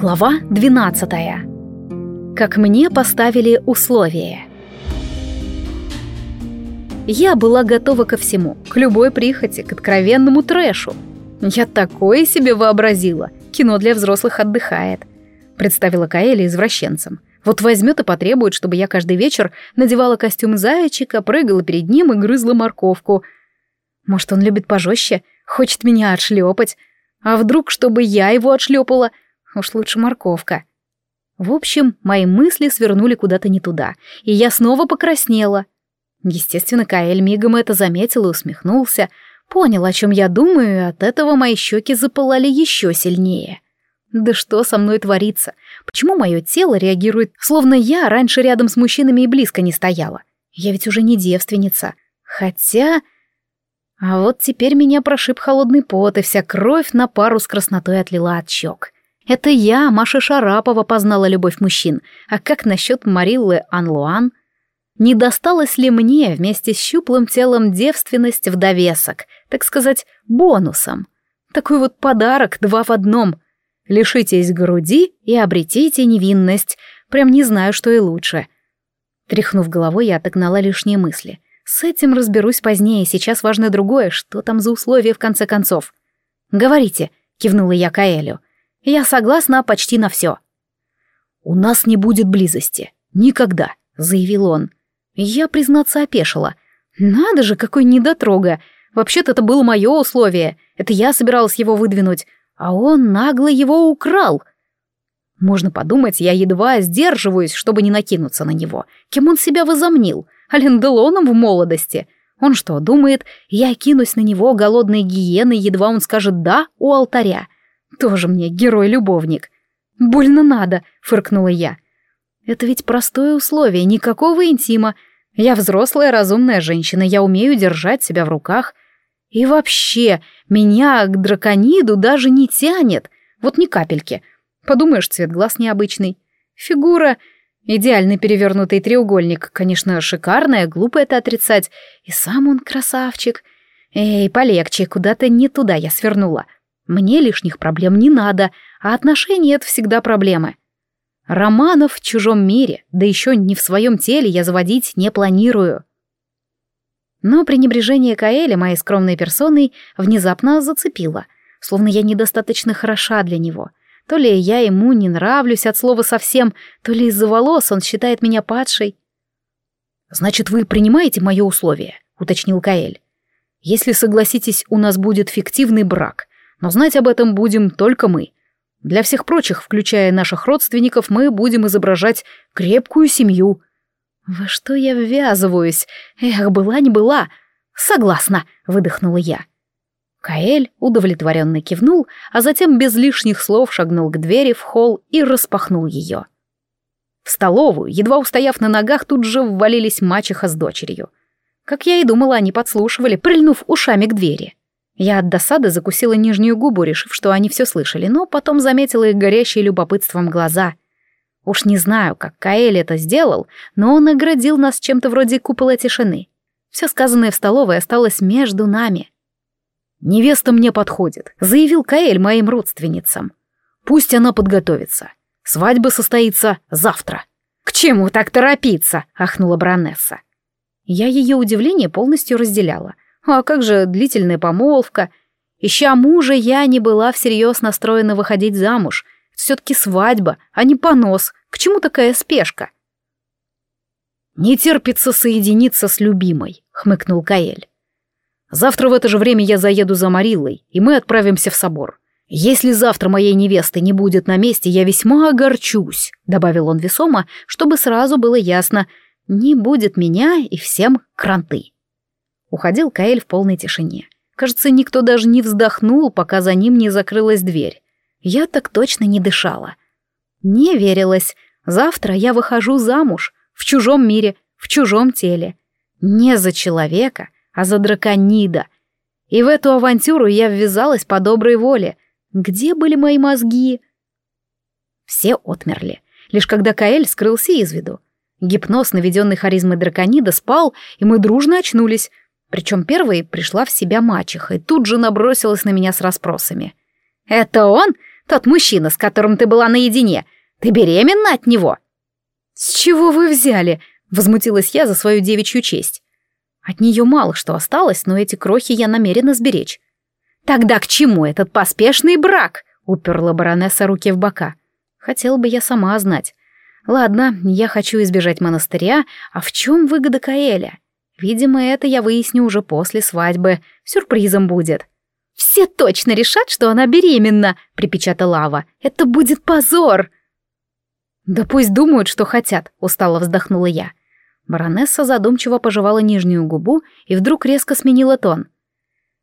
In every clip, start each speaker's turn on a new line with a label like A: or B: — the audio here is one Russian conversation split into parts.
A: Глава 12. Как мне поставили условия. Я была готова ко всему, к любой прихоти, к откровенному трэшу. Я такое себе вообразила. Кино для взрослых отдыхает. Представила Каэли извращенцем. Вот возьмет и потребует, чтобы я каждый вечер надевала костюм зайчика, прыгала перед ним и грызла морковку. Может, он любит пожестче, хочет меня отшлепать. А вдруг, чтобы я его отшлепала — Уж лучше морковка. В общем, мои мысли свернули куда-то не туда, и я снова покраснела. Естественно, Каэль мигом это заметил и усмехнулся, понял, о чем я думаю, и от этого мои щеки запылали еще сильнее. Да что со мной творится? Почему мое тело реагирует, словно я раньше рядом с мужчинами и близко не стояла? Я ведь уже не девственница. Хотя... А вот теперь меня прошиб холодный пот, и вся кровь на пару с краснотой отлила от щек. Это я, Маша Шарапова, познала любовь мужчин. А как насчет Мариллы Анлуан? Не досталось ли мне вместе с щуплым телом девственность в довесок, так сказать, бонусом? Такой вот подарок два в одном. Лишитесь груди и обретите невинность. Прям не знаю, что и лучше. Тряхнув головой, я отогнала лишние мысли. С этим разберусь позднее, сейчас важно другое, что там за условия в конце концов. «Говорите», — кивнула я Каэлю. Я согласна почти на все. «У нас не будет близости. Никогда», — заявил он. Я, признаться, опешила. «Надо же, какой недотрога! Вообще-то это было мое условие. Это я собиралась его выдвинуть, а он нагло его украл». Можно подумать, я едва сдерживаюсь, чтобы не накинуться на него. Кем он себя возомнил? Ален Делоном в молодости? Он что, думает, я кинусь на него голодной гиеной, едва он скажет «да» у алтаря? Тоже мне герой-любовник. Больно надо, фыркнула я. Это ведь простое условие, никакого интима. Я взрослая разумная женщина, я умею держать себя в руках. И вообще, меня к дракониду даже не тянет. Вот ни капельки. Подумаешь, цвет глаз необычный. Фигура... Идеальный перевернутый треугольник, конечно, шикарная, глупо это отрицать. И сам он красавчик. Эй, полегче, куда-то не туда я свернула. — мне лишних проблем не надо, а отношения — это всегда проблемы. Романов в чужом мире, да еще не в своем теле я заводить не планирую. Но пренебрежение Каэля моей скромной персоной внезапно зацепило, словно я недостаточно хороша для него. То ли я ему не нравлюсь от слова совсем, то ли из-за волос он считает меня падшей. «Значит, вы принимаете мое условие?» — уточнил Каэль. «Если согласитесь, у нас будет фиктивный брак, но знать об этом будем только мы. Для всех прочих, включая наших родственников, мы будем изображать крепкую семью. Во что я ввязываюсь? Эх, была не была. Согласна, выдохнула я. Каэль удовлетворенно кивнул, а затем без лишних слов шагнул к двери в холл и распахнул ее. В столовую, едва устояв на ногах, тут же ввалились мачеха с дочерью. Как я и думала, они подслушивали, прильнув ушами к двери. Я от досады закусила нижнюю губу, решив, что они все слышали, но потом заметила их горящие любопытством глаза. Уж не знаю, как Каэль это сделал, но он наградил нас чем-то вроде купола тишины. Все сказанное в столовой осталось между нами. «Невеста мне подходит», — заявил Каэль моим родственницам. «Пусть она подготовится. Свадьба состоится завтра». «К чему так торопиться?» — ахнула баронесса. Я ее удивление полностью разделяла — а как же длительная помолвка? Ища мужа, я не была всерьез настроена выходить замуж. Все-таки свадьба, а не понос. К чему такая спешка? «Не терпится соединиться с любимой», — хмыкнул Каэль. «Завтра в это же время я заеду за Мариллой, и мы отправимся в собор. Если завтра моей невесты не будет на месте, я весьма огорчусь», — добавил он весомо, чтобы сразу было ясно, не будет меня и всем кранты. Уходил Каэль в полной тишине. Кажется, никто даже не вздохнул, пока за ним не закрылась дверь. Я так точно не дышала. Не верилась. Завтра я выхожу замуж. В чужом мире, в чужом теле. Не за человека, а за драконида. И в эту авантюру я ввязалась по доброй воле. Где были мои мозги? Все отмерли. Лишь когда Каэль скрылся из виду. Гипноз, наведенный харизмой драконида, спал, и мы дружно очнулись — причем первой пришла в себя мачеха и тут же набросилась на меня с расспросами. «Это он? Тот мужчина, с которым ты была наедине. Ты беременна от него?» «С чего вы взяли?» — возмутилась я за свою девичью честь. От нее мало что осталось, но эти крохи я намерена сберечь. «Тогда к чему этот поспешный брак?» — уперла баронесса руки в бока. Хотела бы я сама знать. Ладно, я хочу избежать монастыря, а в чем выгода Каэля? Видимо, это я выясню уже после свадьбы. Сюрпризом будет. «Все точно решат, что она беременна», — припечатала Ава. «Это будет позор!» «Да пусть думают, что хотят», — устало вздохнула я. Баронесса задумчиво пожевала нижнюю губу и вдруг резко сменила тон.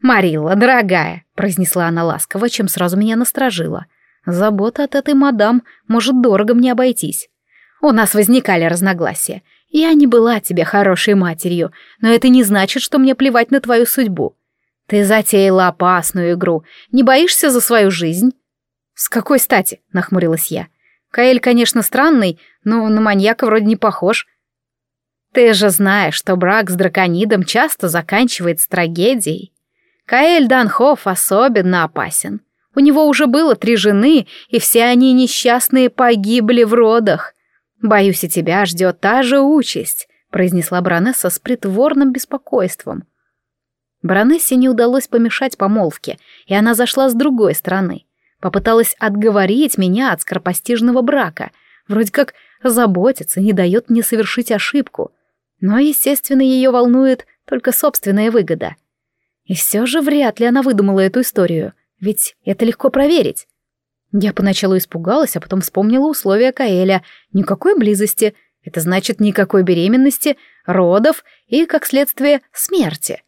A: «Марилла, дорогая», — произнесла она ласково, чем сразу меня насторожила. «Забота от этой мадам может дорого мне обойтись. У нас возникали разногласия. Я не была тебе хорошей матерью, но это не значит, что мне плевать на твою судьбу. Ты затеяла опасную игру. Не боишься за свою жизнь?» «С какой стати?» — нахмурилась я. «Каэль, конечно, странный, но на маньяка вроде не похож». «Ты же знаешь, что брак с драконидом часто заканчивается трагедией. Каэль Данхоф особенно опасен. У него уже было три жены, и все они несчастные погибли в родах. Боюсь, и тебя ждет та же участь», — произнесла баронесса с притворным беспокойством. Баронессе не удалось помешать помолвке, и она зашла с другой стороны. Попыталась отговорить меня от скоропостижного брака, вроде как заботится, не дает мне совершить ошибку. Но, естественно, ее волнует только собственная выгода — и все же вряд ли она выдумала эту историю, ведь это легко проверить. Я поначалу испугалась, а потом вспомнила условия Каэля. Никакой близости, это значит никакой беременности, родов и, как следствие, смерти.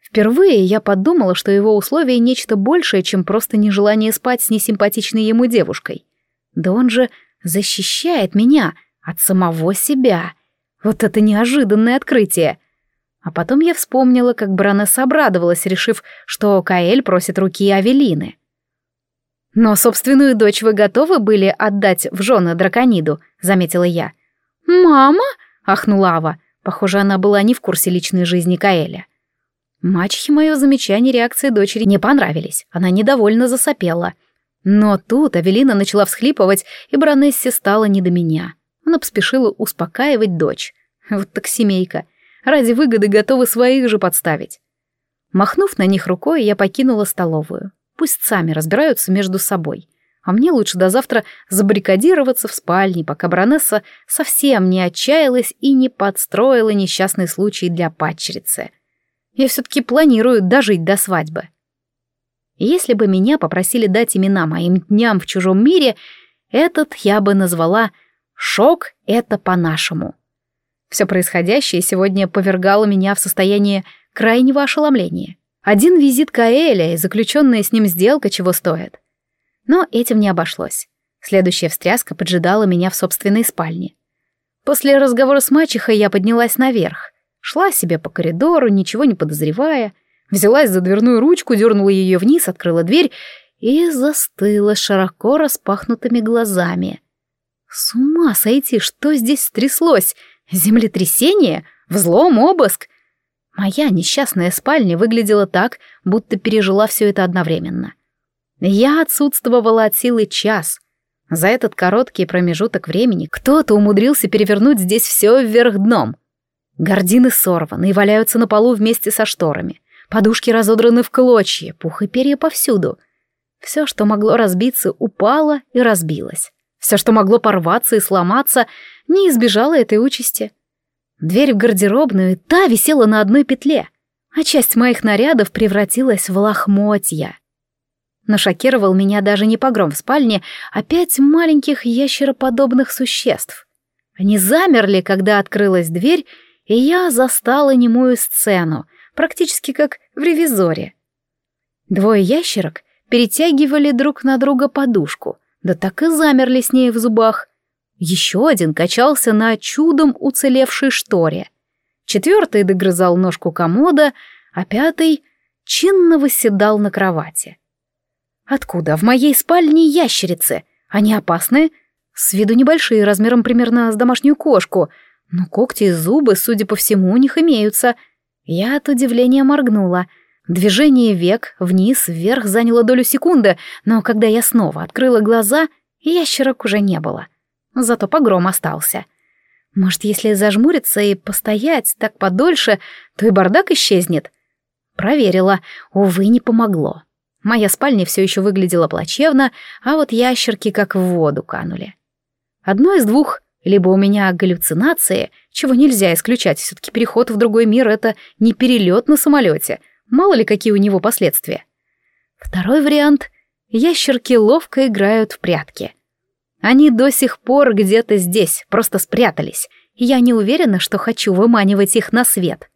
A: Впервые я подумала, что его условия нечто большее, чем просто нежелание спать с несимпатичной ему девушкой. Да он же защищает меня от самого себя. Вот это неожиданное открытие. А потом я вспомнила, как баронесса обрадовалась, решив, что Каэль просит руки Авелины. «Но собственную дочь вы готовы были отдать в жены дракониду?» — заметила я. «Мама?» — ахнула Ава. Похоже, она была не в курсе личной жизни Каэля. Мачехе мое замечание реакции дочери не понравились. Она недовольно засопела. Но тут Авелина начала всхлипывать, и баронессе стало не до меня. Она поспешила успокаивать дочь. Вот так семейка. Ради выгоды готовы своих же подставить. Махнув на них рукой, я покинула столовую. Пусть сами разбираются между собой. А мне лучше до завтра забаррикадироваться в спальне, пока баронесса совсем не отчаялась и не подстроила несчастный случай для падчерицы. Я все-таки планирую дожить до свадьбы. Если бы меня попросили дать имена моим дням в чужом мире, этот я бы назвала «Шок — это по-нашему». Все происходящее сегодня повергало меня в состояние крайнего ошеломления. Один визит Каэля и заключенная с ним сделка чего стоит. Но этим не обошлось. Следующая встряска поджидала меня в собственной спальне. После разговора с мачехой я поднялась наверх. Шла себе по коридору, ничего не подозревая. Взялась за дверную ручку, дернула ее вниз, открыла дверь и застыла широко распахнутыми глазами. С ума сойти, что здесь стряслось? Землетрясение? Взлом, обыск? Моя несчастная спальня выглядела так, будто пережила все это одновременно. Я отсутствовала от силы час. За этот короткий промежуток времени кто-то умудрился перевернуть здесь все вверх дном. Гордины сорваны и валяются на полу вместе со шторами. Подушки разодраны в клочья, пух и перья повсюду. Все, что могло разбиться, упало и разбилось. Все, что могло порваться и сломаться, не избежало этой участи. Дверь в гардеробную, та висела на одной петле, а часть моих нарядов превратилась в лохмотья. Но шокировал меня даже не погром в спальне, а пять маленьких ящероподобных существ. Они замерли, когда открылась дверь, и я застала немую сцену, практически как в ревизоре. Двое ящерок перетягивали друг на друга подушку — да так и замерли с ней в зубах. Еще один качался на чудом уцелевшей шторе. Четвертый догрызал ножку комода, а пятый чинно восседал на кровати. Откуда в моей спальне ящерицы? Они опасны? С виду небольшие, размером примерно с домашнюю кошку, но когти и зубы, судя по всему, у них имеются. Я от удивления моргнула. Движение век вниз-вверх заняло долю секунды, но когда я снова открыла глаза, ящерок уже не было. Зато погром остался. Может, если зажмуриться и постоять так подольше, то и бардак исчезнет? Проверила. Увы, не помогло. Моя спальня все еще выглядела плачевно, а вот ящерки как в воду канули. Одно из двух. Либо у меня галлюцинации, чего нельзя исключать, все-таки переход в другой мир — это не перелет на самолете. Мало ли, какие у него последствия. Второй вариант — ящерки ловко играют в прятки. Они до сих пор где-то здесь, просто спрятались, я не уверена, что хочу выманивать их на свет.